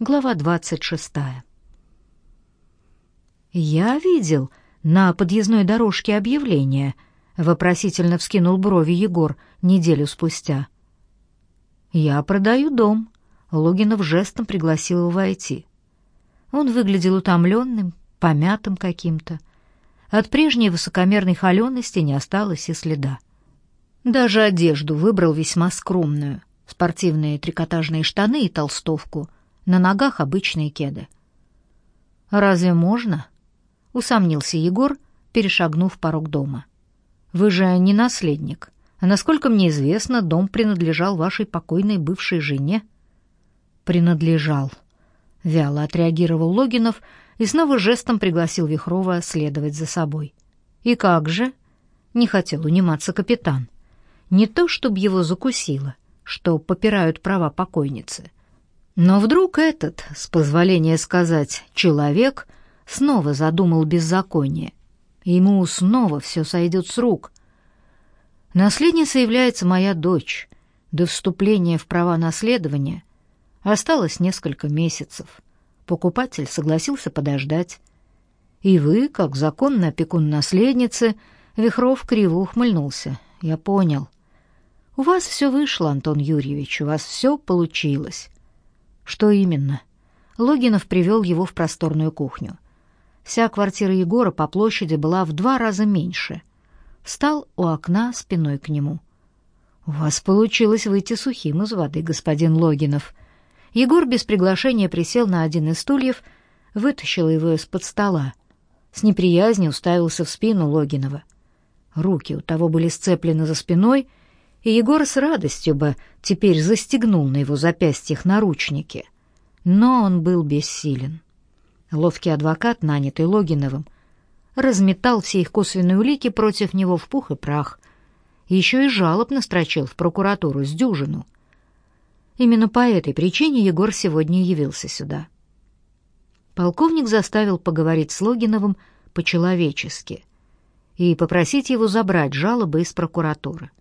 Глава двадцать шестая. «Я видел на подъездной дорожке объявление», — вопросительно вскинул брови Егор неделю спустя. «Я продаю дом», — Логинов жестом пригласил его войти. Он выглядел утомленным, помятым каким-то. От прежней высокомерной холености не осталось и следа. Даже одежду выбрал весьма скромную. Спортивные трикотажные штаны и толстовку. На ногах обычные кеды. «Разве можно?» — усомнился Егор, перешагнув порог дома. «Вы же не наследник. Насколько мне известно, дом принадлежал вашей покойной бывшей жене». «Принадлежал», — вяло отреагировал Логинов и снова жестом пригласил Вихрова следовать за собой. «И как же?» — не хотел униматься капитан. Не то, чтобы его закусило, что попирают права покойницы. Но вдруг этот, с позволения сказать, человек снова задумал беззаконие. Ему снова все сойдет с рук. Наследницей является моя дочь. До вступления в права наследования осталось несколько месяцев. Покупатель согласился подождать. И вы, как законный опекун наследницы, Вихров криво ухмыльнулся. Я понял. У вас все вышло, Антон Юрьевич, у вас все получилось. Что именно? Логинов привел его в просторную кухню. Вся квартира Егора по площади была в два раза меньше. Встал у окна спиной к нему. У вас получилось выйти сухим из воды, господин Логинов. Егор без приглашения присел на один из стульев, вытащил его из-под стола. С неприязнью уставился в спину Логинова. Руки у того были сцеплены за спиной, и Егор с радостью бы теперь застегнул на его запястьях наручники. Но он был бессилен. Ловкий адвокат, нанятый Логиновым, разметал все их косвенные улики против него в пух и прах. Еще и жалоб настрочил в прокуратуру с дюжину — Именно по этой причине Егор сегодня явился сюда. Полковник заставил поговорить с Логиновым по-человечески и попросить его забрать жалобы из прокуратуры.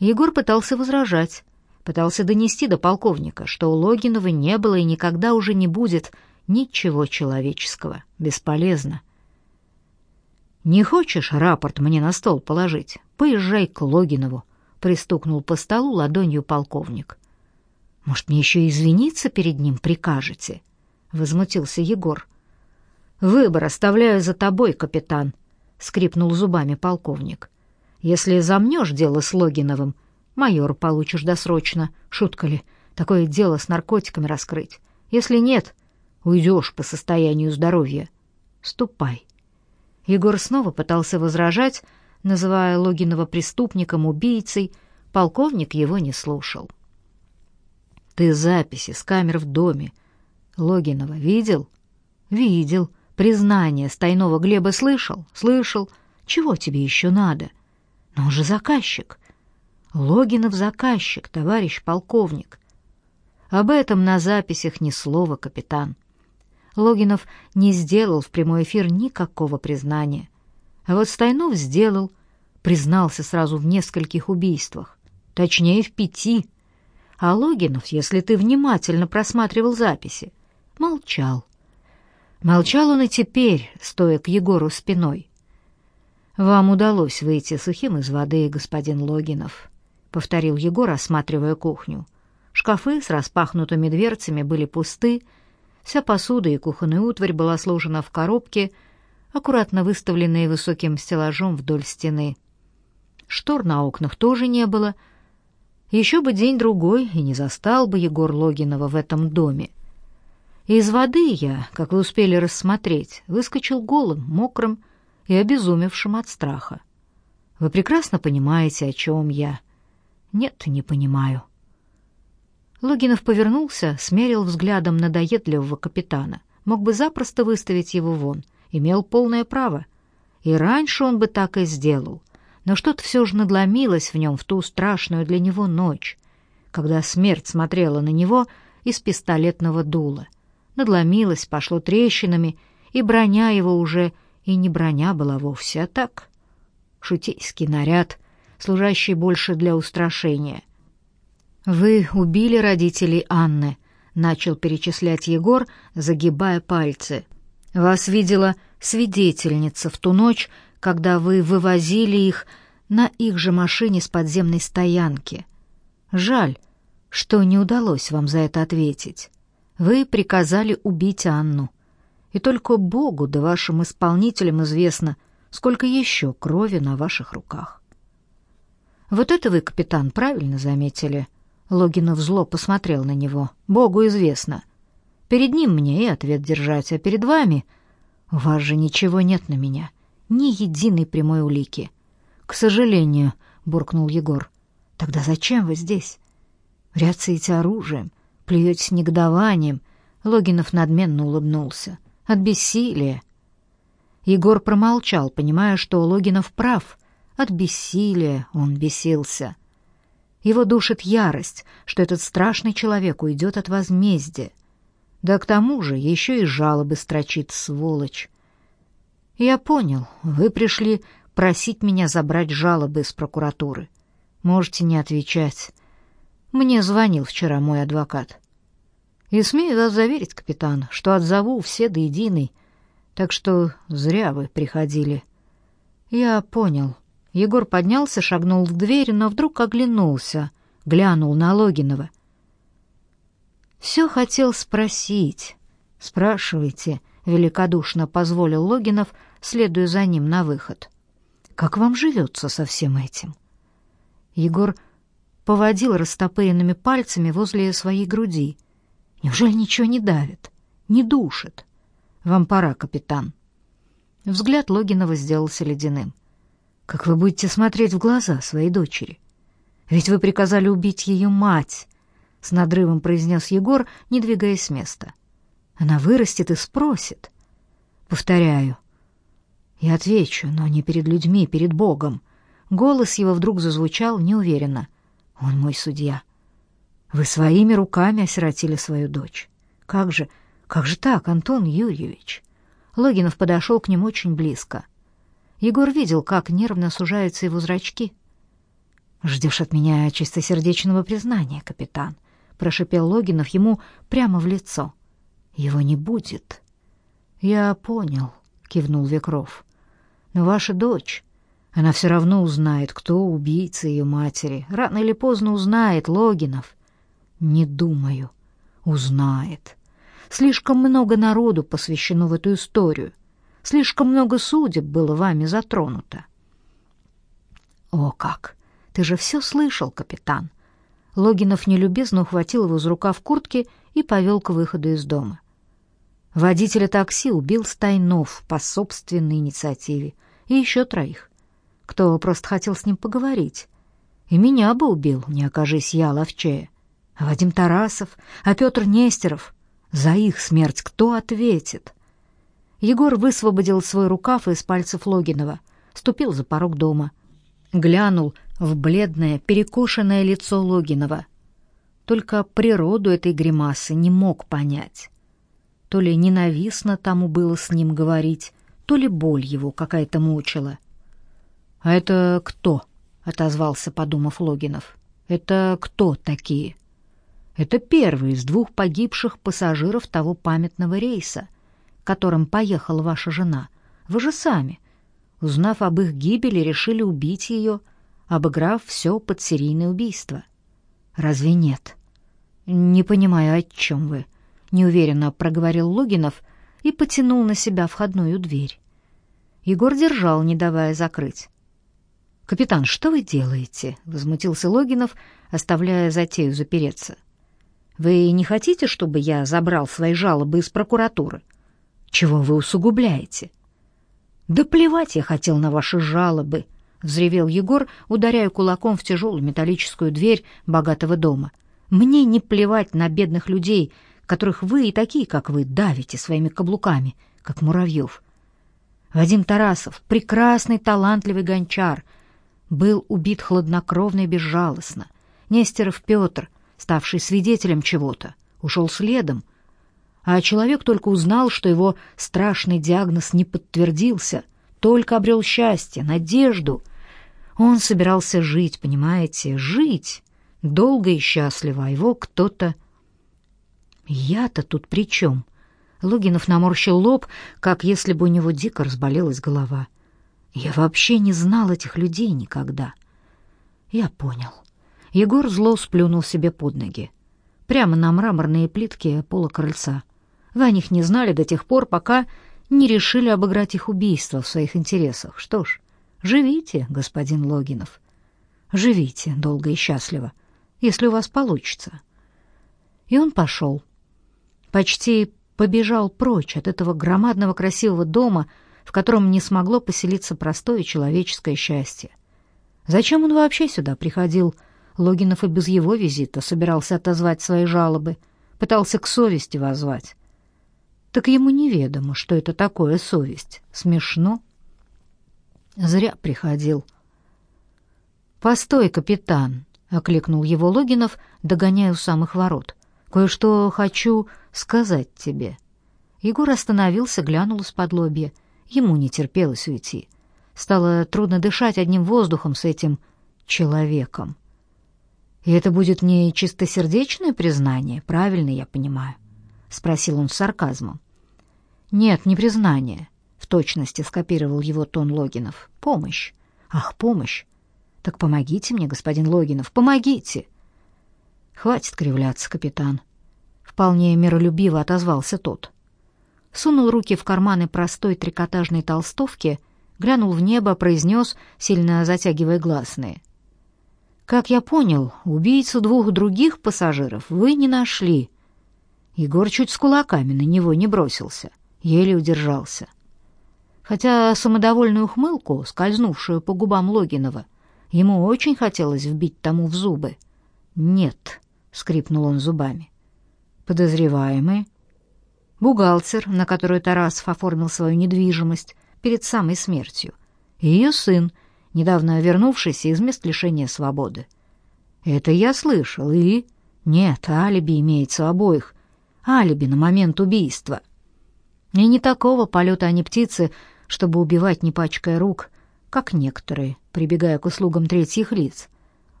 Егор пытался возражать, пытался донести до полковника, что у Логинова не было и никогда уже не будет ничего человеческого, бесполезно. «Не хочешь рапорт мне на стол положить? Поезжай к Логинову», — пристукнул по столу ладонью полковник. Может, мне еще извиниться перед ним прикажете? возмутился Егор. Выбор оставляю за тобой, капитан, скрипнул зубами полковник. Если замнешь дело с Логиновым, майор получишь досрочно. Шутка ли? Такое дело с наркотиками раскрыть. Если нет, уйдешь по состоянию здоровья. Ступай. Егор снова пытался возражать, называя Логинова преступником, убийцей. Полковник его не слушал. Ты записи с камер в доме Логинова видел? Видел. Признание стайного Глеба слышал? Слышал. Чего тебе еще надо? Но он же заказчик. Логинов заказчик, товарищ полковник. Об этом на записях ни слова, капитан. Логинов не сделал в прямой эфир никакого признания. А вот Стайнов сделал, признался сразу в нескольких убийствах, точнее в пяти. А Логинов, если ты внимательно просматривал записи, молчал. Молчал он и теперь, стоя к Егору спиной. «Вам удалось выйти сухим из воды, господин Логинов», — повторил Егор, осматривая кухню. Шкафы с распахнутыми дверцами были пусты, вся посуда и кухонная утварь была сложена в коробки, аккуратно выставленные высоким стеллажом вдоль стены. Штор на окнах тоже не было — еще бы день-другой, и не застал бы Егор Логинова в этом доме. Из воды я, как вы успели рассмотреть, выскочил голым, мокрым и обезумевшим от страха. Вы прекрасно понимаете, о чем я. Нет, не понимаю. Логинов повернулся, смерил взглядом надоедливого капитана. Мог бы запросто выставить его вон, имел полное право. И раньше он бы так и сделал но что-то все же надломилось в нем в ту страшную для него ночь, когда смерть смотрела на него из пистолетного дула. Надломилось, пошло трещинами, и броня его уже и не броня была вовсе, а так шутейский наряд, служащий больше для устрашения. «Вы убили родителей Анны», — начал перечислять Егор, загибая пальцы. Вас видела свидетельница в ту ночь, когда вы вывозили их на их же машине с подземной стоянки. Жаль, что не удалось вам за это ответить. Вы приказали убить Анну. И только Богу да вашим исполнителям известно, сколько еще крови на ваших руках. Вот это вы, капитан, правильно заметили. Логинов зло посмотрел на него. Богу известно. Перед ним мне и ответ держать, а перед вами у вас же ничего нет на меня, ни единой прямой улики. К сожалению, буркнул Егор. Тогда зачем вы здесь? Ряцаете оружием, плюетесь негодованием. Логинов надменно улыбнулся. От бессилия. Егор промолчал, понимая, что Логинов прав. От бессилия он бесился. Его душит ярость, что этот страшный человек уйдет от возмездия. Да к тому же еще и жалобы строчит, сволочь. Я понял, вы пришли просить меня забрать жалобы из прокуратуры. Можете не отвечать. Мне звонил вчера мой адвокат. И смею вас заверить, капитан, что отзову все до единой, так что зря вы приходили. Я понял. Егор поднялся, шагнул в дверь, но вдруг оглянулся, глянул на Логинова. Все хотел спросить. Спрашивайте, великодушно позволил Логинов, следуя за ним на выход. Как вам живется со всем этим? Егор поводил растопыренными пальцами возле своей груди. Неужели ничего не давит, не душит? Вам пора, капитан. Взгляд Логинова сделался ледяным. Как вы будете смотреть в глаза своей дочери? Ведь вы приказали убить ее мать, с надрывом произнес Егор, не двигаясь с места. Она вырастет и спросит. Повторяю. Я отвечу, но не перед людьми, перед Богом. Голос его вдруг зазвучал неуверенно. Он мой судья. Вы своими руками осиротили свою дочь. Как же, как же так, Антон Юрьевич? Логинов подошел к нему очень близко. Егор видел, как нервно сужаются его зрачки. Ждешь от меня чистосердечного признания, капитан прошипел Логинов ему прямо в лицо. Его не будет. Я понял, кивнул Векров. Но ваша дочь, она все равно узнает, кто убийца ее матери. Рано или поздно узнает Логинов. Не думаю, узнает. Слишком много народу посвящено в эту историю. Слишком много судеб было вами затронуто. О как! Ты же все слышал, капитан. Логинов нелюбезно ухватил его за рукав куртки и повел к выходу из дома. Водителя такси убил Стайнов по собственной инициативе и еще троих, кто просто хотел с ним поговорить. И меня бы убил, не окажись я ловчее. А Вадим Тарасов, а Петр Нестеров. За их смерть кто ответит? Егор высвободил свой рукав из пальцев Логинова, ступил за порог дома, глянул в бледное, перекошенное лицо Логинова. Только природу этой гримасы не мог понять. То ли ненавистно тому было с ним говорить, то ли боль его какая-то мучила. «А это кто?» — отозвался, подумав Логинов. «Это кто такие?» «Это первый из двух погибших пассажиров того памятного рейса, которым поехала ваша жена. Вы же сами, узнав об их гибели, решили убить ее, — обыграв все под серийное убийство. Разве нет? Не понимаю, о чем вы, неуверенно проговорил Логинов и потянул на себя входную дверь. Егор держал, не давая закрыть. Капитан, что вы делаете? возмутился Логинов, оставляя затею запереться. Вы не хотите, чтобы я забрал свои жалобы из прокуратуры? Чего вы усугубляете? Да плевать я хотел на ваши жалобы, — взревел Егор, ударяя кулаком в тяжелую металлическую дверь богатого дома. «Мне не плевать на бедных людей, которых вы и такие, как вы, давите своими каблуками, как муравьев. Вадим Тарасов, прекрасный, талантливый гончар, был убит хладнокровно и безжалостно. Нестеров Петр, ставший свидетелем чего-то, ушел следом, а человек только узнал, что его страшный диагноз не подтвердился, только обрел счастье, надежду, он собирался жить, понимаете, жить долго и счастливо, а его кто-то... Я-то тут при чем? Логинов наморщил лоб, как если бы у него дико разболелась голова. Я вообще не знал этих людей никогда. Я понял. Егор зло сплюнул себе под ноги. Прямо на мраморные плитки пола крыльца. Вы о них не знали до тех пор, пока не решили обыграть их убийство в своих интересах. Что ж, живите, господин Логинов. Живите долго и счастливо, если у вас получится. И он пошел. Почти побежал прочь от этого громадного красивого дома, в котором не смогло поселиться простое человеческое счастье. Зачем он вообще сюда приходил? Логинов и без его визита собирался отозвать свои жалобы, пытался к совести воззвать. Так ему неведомо, что это такое совесть. Смешно. Зря приходил. «Постой, капитан!» — окликнул его Логинов, догоняя у самых ворот. «Кое-что хочу сказать тебе». Егор остановился, глянул из-под лобья. Ему не терпелось уйти. Стало трудно дышать одним воздухом с этим человеком. «И это будет не чистосердечное признание, правильно я понимаю?» — спросил он с сарказмом. «Нет, не признание», — в точности скопировал его тон Логинов. «Помощь. Ах, помощь. Так помогите мне, господин Логинов, помогите!» «Хватит кривляться, капитан», — вполне миролюбиво отозвался тот. Сунул руки в карманы простой трикотажной толстовки, глянул в небо, произнес, сильно затягивая гласные. «Как я понял, убийцу двух других пассажиров вы не нашли». Егор чуть с кулаками на него не бросился, еле удержался. Хотя самодовольную ухмылку, скользнувшую по губам Логинова, ему очень хотелось вбить тому в зубы. «Нет», — скрипнул он зубами. «Подозреваемый?» «Бухгалтер, на которую Тарасов оформил свою недвижимость перед самой смертью, и ее сын, недавно вернувшийся из мест лишения свободы. Это я слышал, и... Нет, алиби имеется обоих, алиби на момент убийства. И не такого полета они птицы, чтобы убивать, не пачкая рук, как некоторые, прибегая к услугам третьих лиц.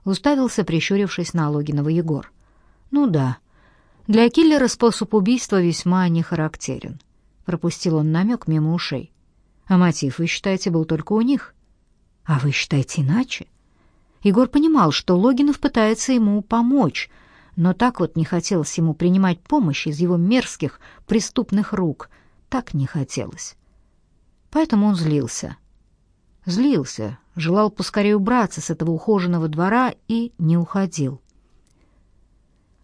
Уставился, прищурившись на Логинова Егор. Ну да, для киллера способ убийства весьма не характерен. Пропустил он намек мимо ушей. А мотив, вы считаете, был только у них? А вы считаете иначе? Егор понимал, что Логинов пытается ему помочь, но так вот не хотелось ему принимать помощь из его мерзких, преступных рук. Так не хотелось. Поэтому он злился. Злился, желал поскорее убраться с этого ухоженного двора и не уходил.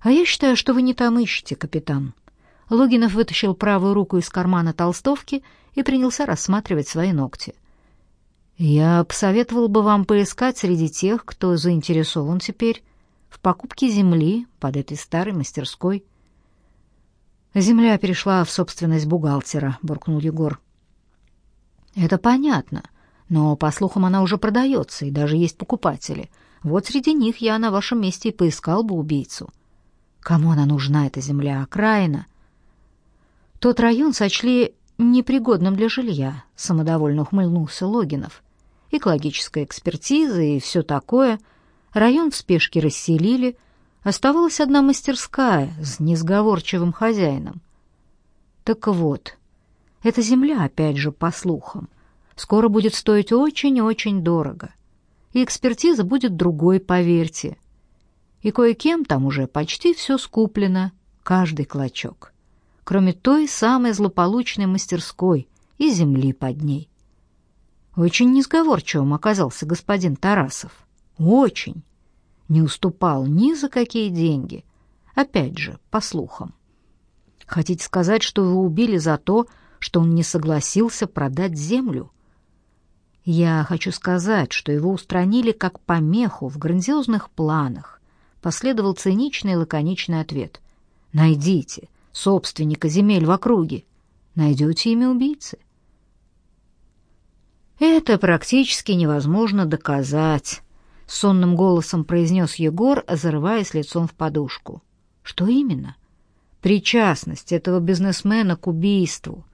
«А я считаю, что вы не там ищете, капитан». Логинов вытащил правую руку из кармана толстовки и принялся рассматривать свои ногти. «Я посоветовал бы вам поискать среди тех, кто заинтересован теперь в покупке земли под этой старой мастерской. Земля перешла в собственность бухгалтера, буркнул Егор. Это понятно, но по слухам она уже продается, и даже есть покупатели. Вот среди них я на вашем месте и поискал бы убийцу. Кому она нужна эта земля, окраина? Тот район сочли непригодным для жилья, самодовольно ухмыльнулся Логинов. Экологическая экспертиза и все такое — Район в спешке расселили, оставалась одна мастерская с несговорчивым хозяином. Так вот, эта земля, опять же, по слухам, скоро будет стоить очень-очень дорого. И экспертиза будет другой, поверьте. И кое-кем там уже почти все скуплено, каждый клочок. Кроме той самой злополучной мастерской и земли под ней. Очень несговорчивым оказался господин Тарасов. Очень. Не уступал ни за какие деньги. Опять же, по слухам. Хотите сказать, что вы убили за то, что он не согласился продать землю? Я хочу сказать, что его устранили как помеху в грандиозных планах. Последовал циничный и лаконичный ответ. Найдите собственника земель в округе. Найдете имя убийцы. Это практически невозможно доказать, — сонным голосом произнес Егор, зарываясь лицом в подушку. «Что именно?» «Причастность этого бизнесмена к убийству.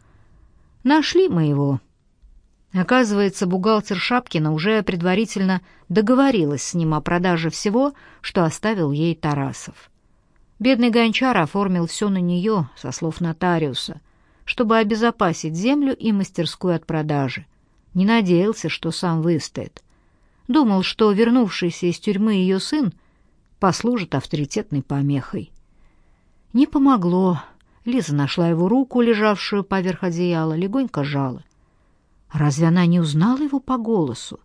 Нашли мы его». Оказывается, бухгалтер Шапкина уже предварительно договорилась с ним о продаже всего, что оставил ей Тарасов. Бедный гончар оформил все на нее, со слов нотариуса, чтобы обезопасить землю и мастерскую от продажи. Не надеялся, что сам выстоит. Думал, что вернувшийся из тюрьмы ее сын послужит авторитетной помехой. Не помогло. Лиза нашла его руку, лежавшую поверх одеяла, легонько жала. Разве она не узнала его по голосу?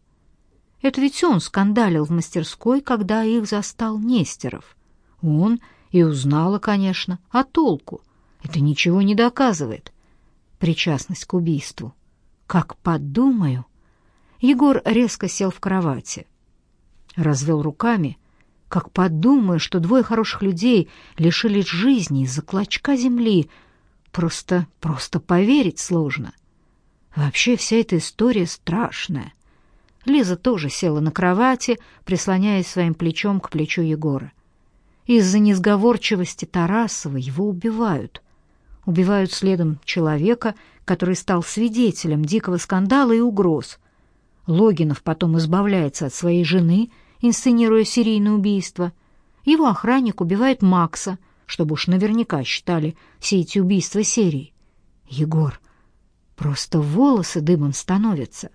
Это ведь он скандалил в мастерской, когда их застал Нестеров. Он и узнала, конечно, а толку? Это ничего не доказывает. Причастность к убийству. Как подумаю... Егор резко сел в кровати. Развел руками, как подумаю, что двое хороших людей лишились жизни из-за клочка земли. Просто, просто поверить сложно. Вообще вся эта история страшная. Лиза тоже села на кровати, прислоняясь своим плечом к плечу Егора. Из-за несговорчивости Тарасова его убивают. Убивают следом человека, который стал свидетелем дикого скандала и угроз. Логинов потом избавляется от своей жены, инсценируя серийное убийство. Его охранник убивает Макса, чтобы уж наверняка считали все эти убийства серией. Егор, просто волосы дымом становятся.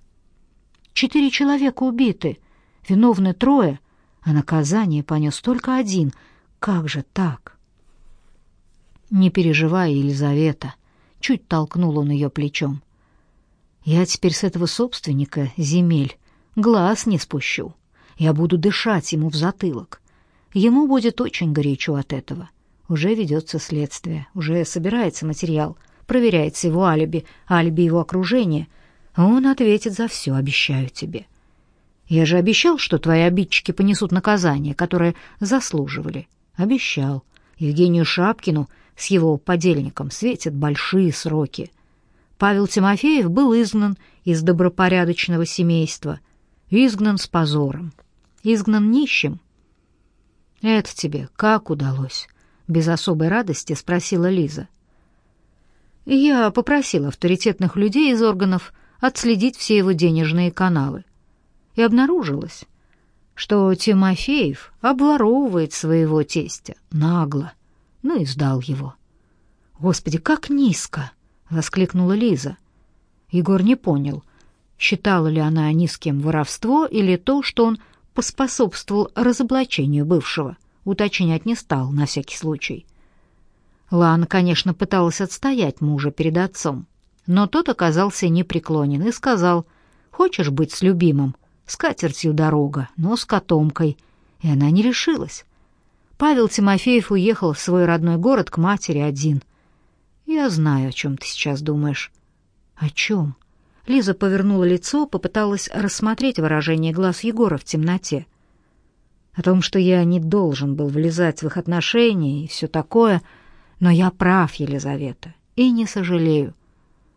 Четыре человека убиты, виновны трое, а наказание понес только один. Как же так? Не переживай, Елизавета, чуть толкнул он ее плечом. Я теперь с этого собственника земель глаз не спущу. Я буду дышать ему в затылок. Ему будет очень горячо от этого. Уже ведется следствие, уже собирается материал, проверяется его алиби, алиби его окружения — он ответит за все, обещаю тебе. Я же обещал, что твои обидчики понесут наказание, которое заслуживали. Обещал. Евгению Шапкину с его подельником светят большие сроки. Павел Тимофеев был изгнан из добропорядочного семейства, изгнан с позором, изгнан нищим. «Это тебе как удалось?» — без особой радости спросила Лиза. «Я попросил авторитетных людей из органов отследить все его денежные каналы. И обнаружилось, что Тимофеев обворовывает своего тестя нагло, ну и сдал его. «Господи, как низко!» — воскликнула Лиза. Егор не понял, считала ли она низким воровство или то, что он поспособствовал разоблачению бывшего. Уточнять не стал на всякий случай. Лана, конечно, пыталась отстоять мужа перед отцом, но тот оказался непреклонен и сказал, «Хочешь быть с любимым? С катертью дорога, но с котомкой». И она не решилась. Павел Тимофеев уехал в свой родной город к матери один. «Я знаю, о чем ты сейчас думаешь». «О чем?» Лиза повернула лицо, попыталась рассмотреть выражение глаз Егора в темноте. «О том, что я не должен был влезать в их отношения и все такое, но я прав, Елизавета, и не сожалею.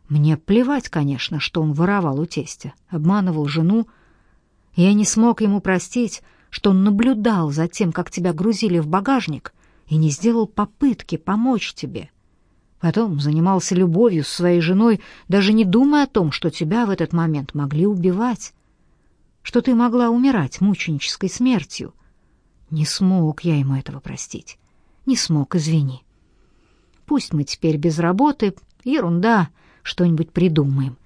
Мне плевать, конечно, что он воровал у тестя, обманывал жену. Я не смог ему простить, что он наблюдал за тем, как тебя грузили в багажник, и не сделал попытки помочь тебе. Потом занимался любовью с своей женой, даже не думая о том, что тебя в этот момент могли убивать, что ты могла умирать мученической смертью. Не смог я ему этого простить. Не смог, извини. Пусть мы теперь без работы, ерунда — что-нибудь придумаем.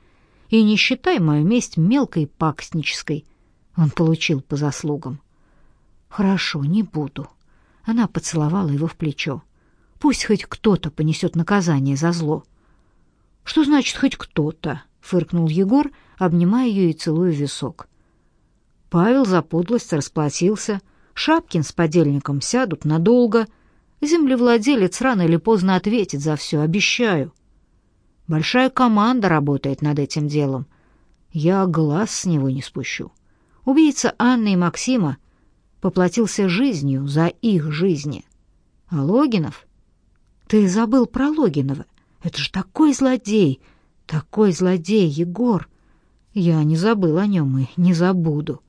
И не считай мою месть мелкой и пакостнической. Он получил по заслугам. Хорошо, не буду. Она поцеловала его в плечо. Пусть хоть кто-то понесет наказание за зло. Что значит хоть кто-то? фыркнул Егор, обнимая ее и целуя висок. Павел за подлость расплатился. Шапкин с подельником сядут надолго. Землевладелец рано или поздно ответит за все, обещаю. Большая команда работает над этим делом. Я глаз с него не спущу. Убийца Анны и Максима поплатился жизнью за их жизни. А Логинов? Ты забыл про Логинова. Это же такой злодей, такой злодей, Егор. Я не забыл о нем и не забуду.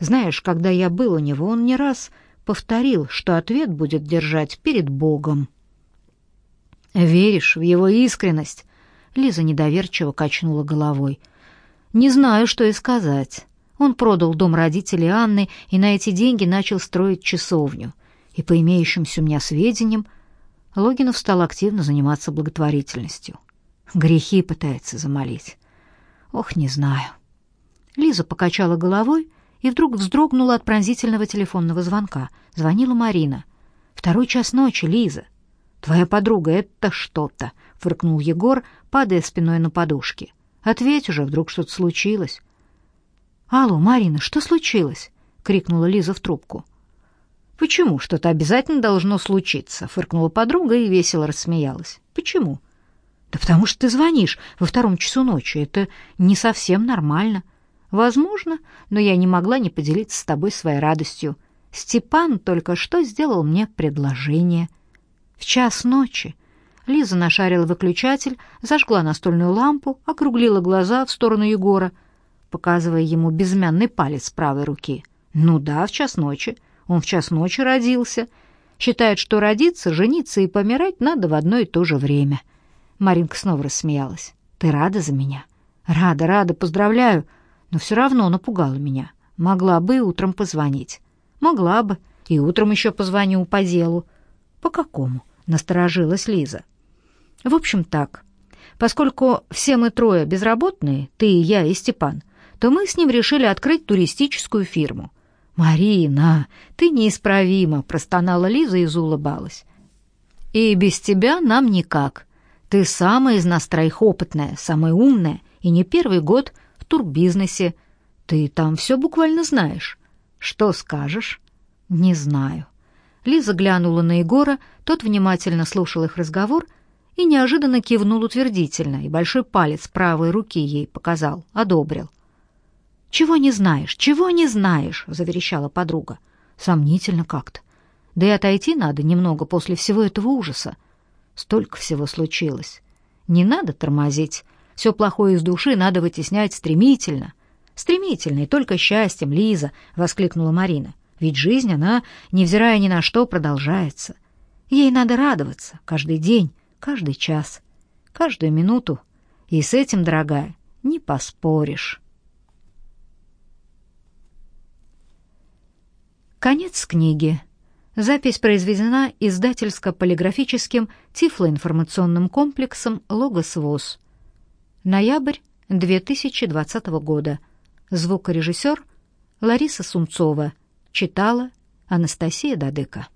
Знаешь, когда я был у него, он не раз повторил, что ответ будет держать перед Богом. Веришь в его искренность? Лиза недоверчиво качнула головой. «Не знаю, что и сказать. Он продал дом родителей Анны и на эти деньги начал строить часовню. И по имеющимся у меня сведениям, Логинов стал активно заниматься благотворительностью. Грехи пытается замолить. Ох, не знаю. Лиза покачала головой и вдруг вздрогнула от пронзительного телефонного звонка. Звонила Марина. «Второй час ночи, Лиза». «Твоя подруга — это что-то», — фыркнул Егор, падая спиной на подушки. «Ответь уже, вдруг что-то случилось». «Алло, Марина, что случилось?» — крикнула Лиза в трубку. «Почему что-то обязательно должно случиться?» — фыркнула подруга и весело рассмеялась. «Почему?» «Да потому что ты звонишь во втором часу ночи. Это не совсем нормально. Возможно, но я не могла не поделиться с тобой своей радостью. Степан только что сделал мне предложение. В час ночи Лиза нашарила выключатель, зажгла настольную лампу, округлила глаза в сторону Егора, показывая ему безымянный палец правой руки. «Ну да, в час ночи. Он в час ночи родился. Считает, что родиться, жениться и помирать надо в одно и то же время». Маринка снова рассмеялась. «Ты рада за меня?» «Рада, рада, поздравляю но все равно напугала меня. Могла бы и утром позвонить. Могла бы. И утром еще позвоню по делу. По какому? Насторожилась Лиза. В общем, так. Поскольку все мы трое безработные, ты и я и Степан, то мы с ним решили открыть туристическую фирму. «Марина, ты неисправима», — простонала Лиза и заулыбалась. «И без тебя нам никак. Ты самая из нас опытная, самая умная, и не первый год турбизнесе. Ты там все буквально знаешь. Что скажешь? Не знаю. Лиза глянула на Егора, тот внимательно слушал их разговор и неожиданно кивнул утвердительно, и большой палец правой руки ей показал, одобрил. «Чего не знаешь? Чего не знаешь?» — заверещала подруга. «Сомнительно как-то. Да и отойти надо немного после всего этого ужаса. Столько всего случилось. Не надо тормозить. Все плохое из души надо вытеснять стремительно. Стремительно и только счастьем, Лиза, воскликнула Марина. Ведь жизнь, она, невзирая ни на что, продолжается. Ей надо радоваться каждый день, каждый час, каждую минуту. И с этим, дорогая, не поспоришь. Конец книги. Запись произведена издательско-полиграфическим тифлоинформационным комплексом «Логос ВОЗ». Ноябрь 2020 года. Звукорежиссер Лариса Сумцова. Читала Анастасия Дадыка.